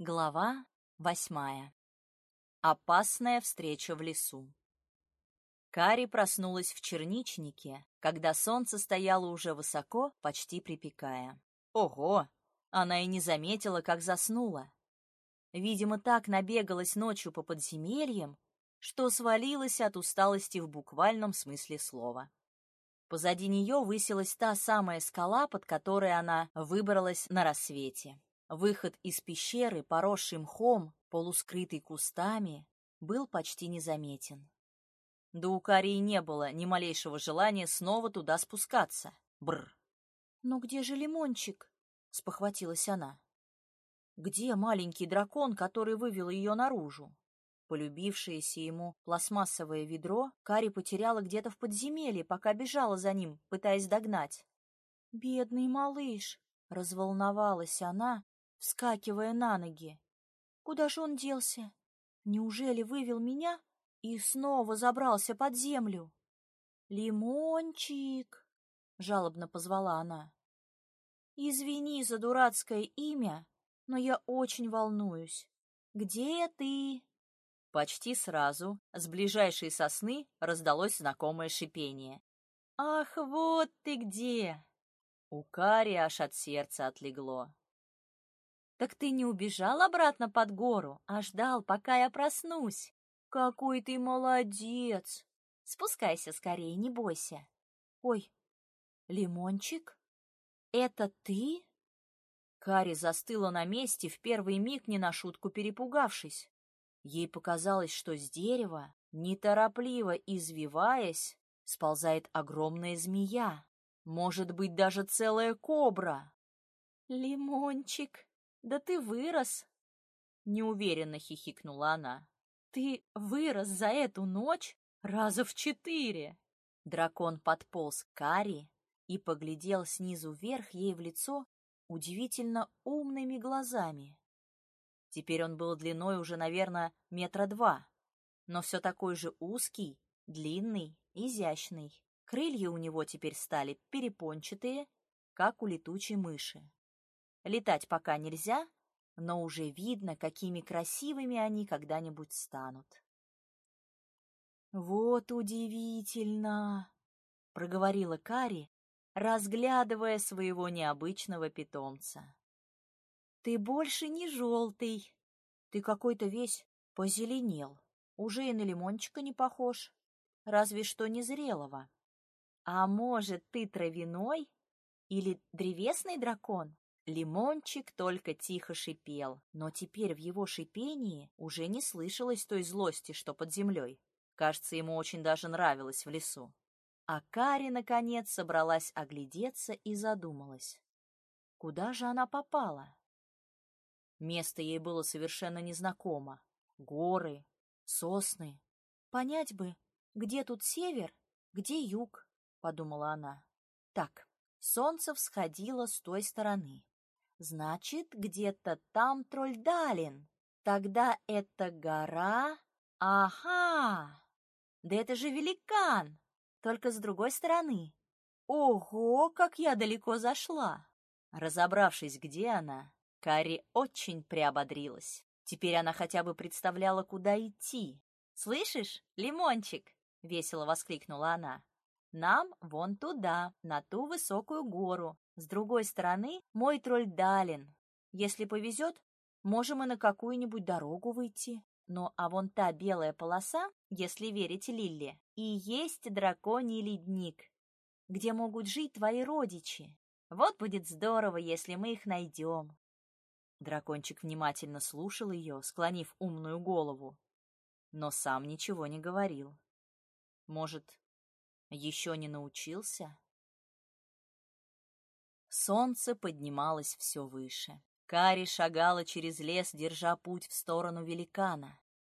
Глава восьмая. Опасная встреча в лесу. Кари проснулась в черничнике, когда солнце стояло уже высоко, почти припекая. Ого! Она и не заметила, как заснула. Видимо, так набегалась ночью по подземельям, что свалилась от усталости в буквальном смысле слова. Позади нее высилась та самая скала, под которой она выбралась на рассвете. Выход из пещеры, поросший мхом, полускрытый кустами, был почти незаметен. Да у Карии не было ни малейшего желания снова туда спускаться. Бр. «Но где же лимончик?» — спохватилась она. «Где маленький дракон, который вывел ее наружу?» Полюбившееся ему пластмассовое ведро Кари потеряла где-то в подземелье, пока бежала за ним, пытаясь догнать. «Бедный малыш!» — разволновалась она, вскакивая на ноги. Куда же он делся? Неужели вывел меня и снова забрался под землю? «Лимончик!» — жалобно позвала она. «Извини за дурацкое имя, но я очень волнуюсь. Где ты?» Почти сразу с ближайшей сосны раздалось знакомое шипение. «Ах, вот ты где!» У Кари аж от сердца отлегло. Так ты не убежал обратно под гору, а ждал, пока я проснусь. Какой ты молодец! Спускайся скорее, не бойся. Ой, Лимончик, это ты? Кари застыла на месте, в первый миг не на шутку перепугавшись. Ей показалось, что с дерева, неторопливо извиваясь, сползает огромная змея, может быть, даже целая кобра. «Лимончик!» Да ты вырос!» Неуверенно хихикнула она. «Ты вырос за эту ночь раза в четыре!» Дракон подполз к Кари и поглядел снизу вверх ей в лицо удивительно умными глазами. Теперь он был длиной уже, наверное, метра два, но все такой же узкий, длинный, изящный. Крылья у него теперь стали перепончатые, как у летучей мыши. Летать пока нельзя, но уже видно, какими красивыми они когда-нибудь станут. «Вот удивительно!» — проговорила Кари, разглядывая своего необычного питомца. «Ты больше не желтый. Ты какой-то весь позеленел. Уже и на лимончика не похож. Разве что незрелого. А может, ты травяной или древесный дракон?» Лимончик только тихо шипел, но теперь в его шипении уже не слышалось той злости, что под землей. Кажется, ему очень даже нравилось в лесу. А Кари, наконец, собралась оглядеться и задумалась. Куда же она попала? Место ей было совершенно незнакомо. Горы, сосны. Понять бы, где тут север, где юг, — подумала она. Так, солнце всходило с той стороны. Значит, где-то там Трольдалин. Тогда это гора... Ага! Да это же великан! Только с другой стороны. Ого, как я далеко зашла! Разобравшись, где она, Кари очень приободрилась. Теперь она хотя бы представляла, куда идти. «Слышишь, лимончик?» — весело воскликнула она. «Нам вон туда, на ту высокую гору, с другой стороны, мой тролль Далин. Если повезет, можем и на какую-нибудь дорогу выйти. Ну, а вон та белая полоса, если верить Лилле, и есть драконий ледник, где могут жить твои родичи. Вот будет здорово, если мы их найдем. Дракончик внимательно слушал ее, склонив умную голову, но сам ничего не говорил. Может, еще не научился? Солнце поднималось все выше. Кари шагала через лес, держа путь в сторону великана.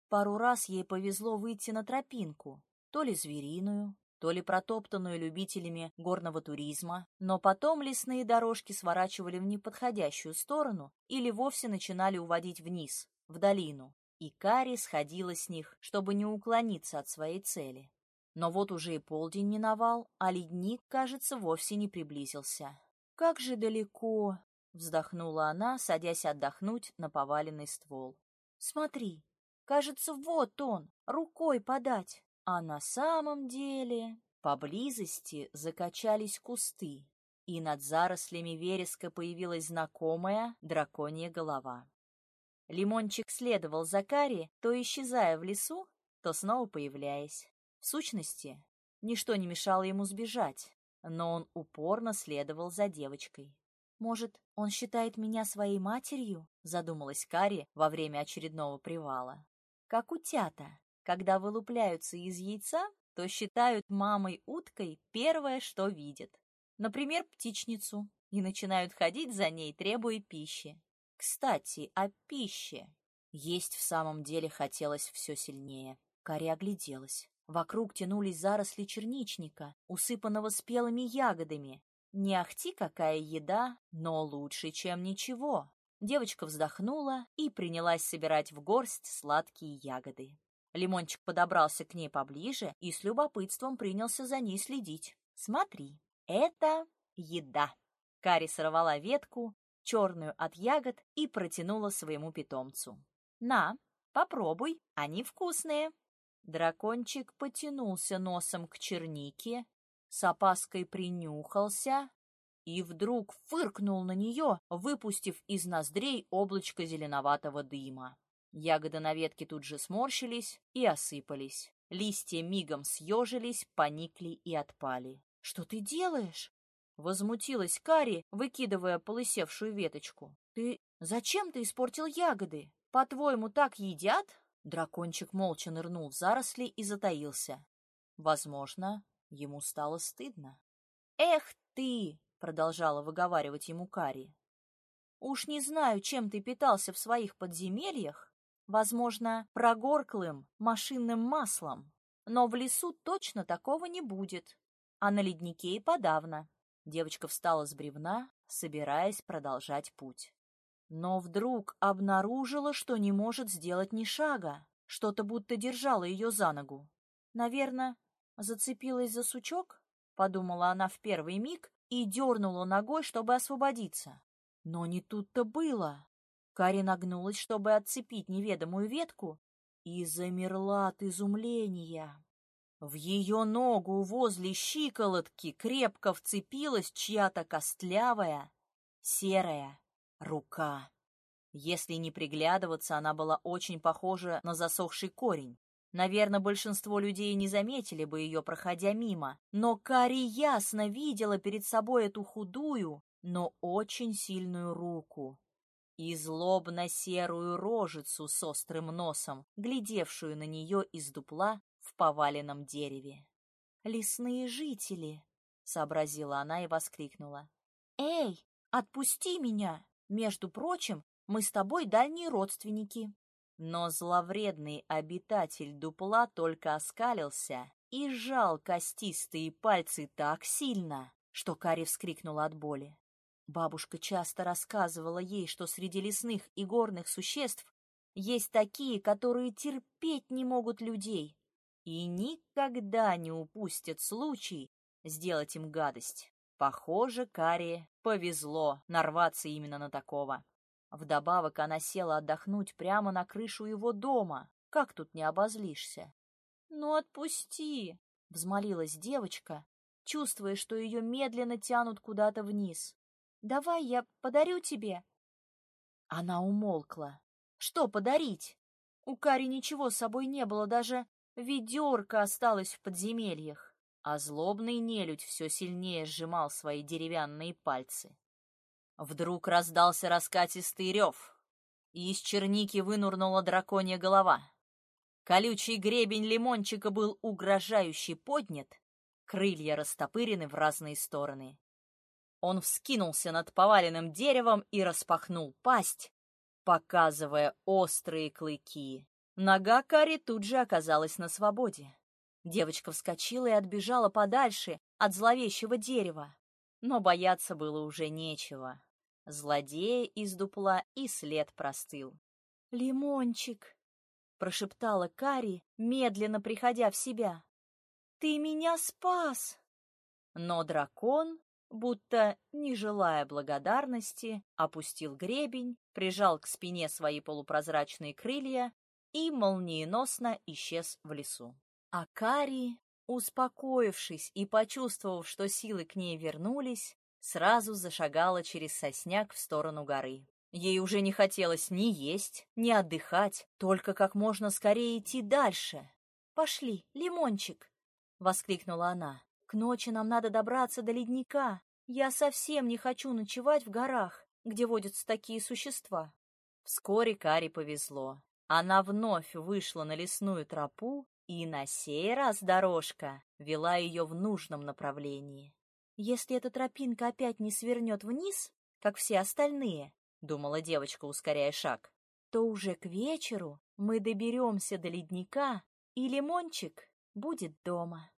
Пару раз ей повезло выйти на тропинку, то ли звериную, то ли протоптанную любителями горного туризма, но потом лесные дорожки сворачивали в неподходящую сторону или вовсе начинали уводить вниз, в долину, и Кари сходила с них, чтобы не уклониться от своей цели. Но вот уже и полдень миновал, а ледник, кажется, вовсе не приблизился. «Как же далеко!» — вздохнула она, садясь отдохнуть на поваленный ствол. Смотри, кажется, вот он, рукой подать. А на самом деле поблизости закачались кусты, и над зарослями вереска появилась знакомая драконья голова. Лимончик следовал за Кари, то исчезая в лесу, то снова появляясь. В сущности, ничто не мешало ему сбежать, но он упорно следовал за девочкой. «Может, он считает меня своей матерью?» — задумалась Кари во время очередного привала. «Как утята, когда вылупляются из яйца, то считают мамой уткой первое, что видят. Например, птичницу, и начинают ходить за ней, требуя пищи. Кстати, о пище. Есть в самом деле хотелось все сильнее. Кари огляделась. Вокруг тянулись заросли черничника, усыпанного спелыми ягодами. Не ахти какая еда, но лучше, чем ничего. Девочка вздохнула и принялась собирать в горсть сладкие ягоды. Лимончик подобрался к ней поближе и с любопытством принялся за ней следить. «Смотри, это еда!» Кари сорвала ветку, черную от ягод, и протянула своему питомцу. «На, попробуй, они вкусные!» Дракончик потянулся носом к чернике, с опаской принюхался и вдруг фыркнул на нее, выпустив из ноздрей облачко зеленоватого дыма. Ягоды на ветке тут же сморщились и осыпались. Листья мигом съежились, поникли и отпали. «Что ты делаешь?» Возмутилась Кари, выкидывая полысевшую веточку. «Ты зачем ты испортил ягоды? По-твоему, так едят?» Дракончик молча нырнул в заросли и затаился. Возможно, ему стало стыдно. «Эх ты!» — продолжала выговаривать ему Кари. «Уж не знаю, чем ты питался в своих подземельях, возможно, прогорклым машинным маслом, но в лесу точно такого не будет, а на леднике и подавно. Девочка встала с бревна, собираясь продолжать путь. Но вдруг обнаружила, что не может сделать ни шага. Что-то будто держало ее за ногу. Наверное, зацепилась за сучок, подумала она в первый миг и дернула ногой, чтобы освободиться. Но не тут-то было. Кари нагнулась, чтобы отцепить неведомую ветку, и замерла от изумления. В ее ногу возле щиколотки крепко вцепилась чья-то костлявая, серая рука. Если не приглядываться, она была очень похожа на засохший корень. Наверное, большинство людей не заметили бы ее, проходя мимо, но Кари ясно видела перед собой эту худую, но очень сильную руку и злобно-серую рожицу с острым носом, глядевшую на нее из дупла в поваленном дереве. «Лесные жители!» — сообразила она и воскликнула. «Эй, отпусти меня! Между прочим, мы с тобой дальние родственники!» Но зловредный обитатель дупла только оскалился и сжал костистые пальцы так сильно, что Кари вскрикнула от боли. Бабушка часто рассказывала ей, что среди лесных и горных существ есть такие, которые терпеть не могут людей, и никогда не упустят случай сделать им гадость. Похоже, Каре повезло нарваться именно на такого. Вдобавок она села отдохнуть прямо на крышу его дома. Как тут не обозлишься? «Ну, отпусти!» — взмолилась девочка, чувствуя, что ее медленно тянут куда-то вниз. «Давай я подарю тебе!» Она умолкла. «Что подарить?» У Кари ничего с собой не было, даже Ведерко осталось в подземельях, а злобный нелюдь все сильнее сжимал свои деревянные пальцы. Вдруг раздался раскатистый рев, и из черники вынурнула драконья голова. Колючий гребень лимончика был угрожающе поднят, крылья растопырены в разные стороны. Он вскинулся над поваленным деревом и распахнул пасть, показывая острые клыки. Нога Кари тут же оказалась на свободе. Девочка вскочила и отбежала подальше от зловещего дерева. Но бояться было уже нечего. Злодея из дупла и след простыл. «Лимончик!» — прошептала Кари, медленно приходя в себя. «Ты меня спас!» Но дракон будто, не желая благодарности, опустил гребень, прижал к спине свои полупрозрачные крылья и молниеносно исчез в лесу. А Кари, успокоившись и почувствовав, что силы к ней вернулись, сразу зашагала через сосняк в сторону горы. Ей уже не хотелось ни есть, ни отдыхать, только как можно скорее идти дальше. «Пошли, лимончик!» — воскликнула она. «К ночи нам надо добраться до ледника. Я совсем не хочу ночевать в горах, где водятся такие существа». Вскоре Каре повезло. Она вновь вышла на лесную тропу, и на сей раз дорожка вела ее в нужном направлении. «Если эта тропинка опять не свернет вниз, как все остальные», — думала девочка, ускоряя шаг, «то уже к вечеру мы доберемся до ледника, и лимончик будет дома».